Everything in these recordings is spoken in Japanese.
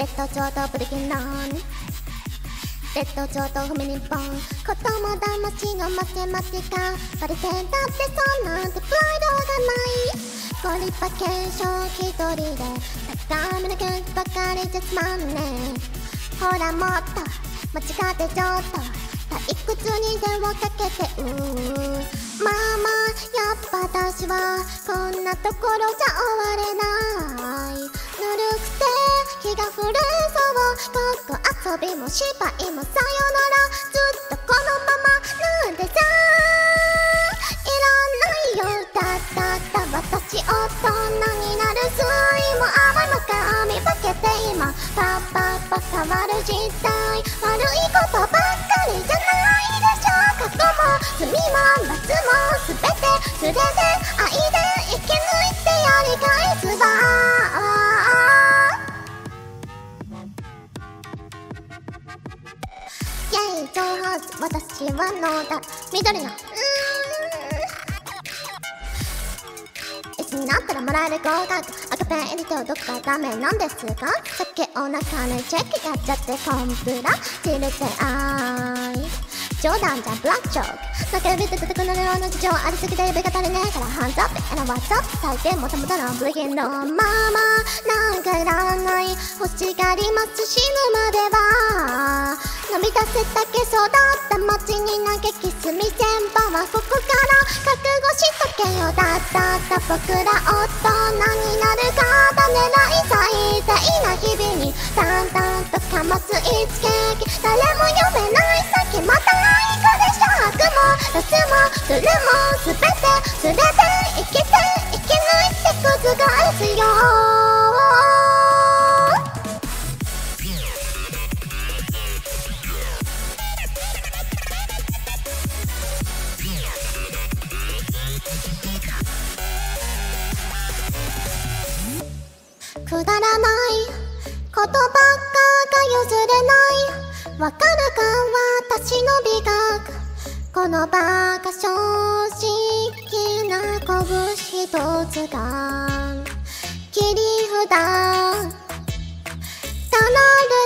レッド上とブリキンロン。レッド上とフミニポン子供騙しのマテマティカバリテンだってそんなんてプライドがない。ゴリパ検証一人で高めのキュンばかりじゃつまんねえほらもっと間違ってちょっと。退屈に電話かけてうー。まあまあやっぱ私はこんなところじゃ終われない。ぬるくるそうごっこ遊びも芝居もさよならずっとこのままなんでさいらないよだだだ私大人になる酸いも甘いも髪ばけて今パッパッパ変わる時代悪いことばっかりじゃないでしょ過去も罪も罰もすべて素手で愛私はノーだ緑の。うーん椅子になったらもらえる合格。赤ペン入りとどっかダメなんですが。酒お腹にチェックやっちゃってコンプラ。チルてあい冗談じゃブラックジョーク中指で叩くのような事情ありすぎて指が足りねえからハンズアップ and what's up 最低もたもたのブレギンのままなんかいらない欲しがります死ぬまでは飲み出せたけ育った街に投げキス未全場はここから覚悟しとけよだったった僕ら大人になるから狙い最大な日々に淡々とかます一撃誰て覆すよくだらないことばっかが譲れない。わかるか私の美学。このバカ正直な拳一つがリフだ」「る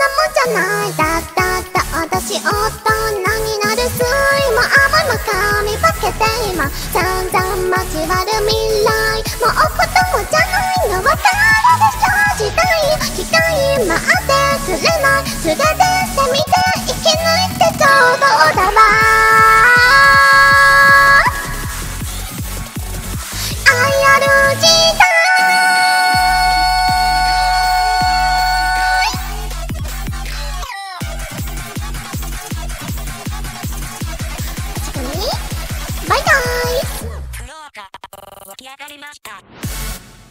なもんじゃない。だったった私大人になるすいも甘いも髪ばけて今散々交わる未来。もう子供じゃないの。わかるでしょ時代機会待って釣れない。素手で攻めて生き抜い上がりました。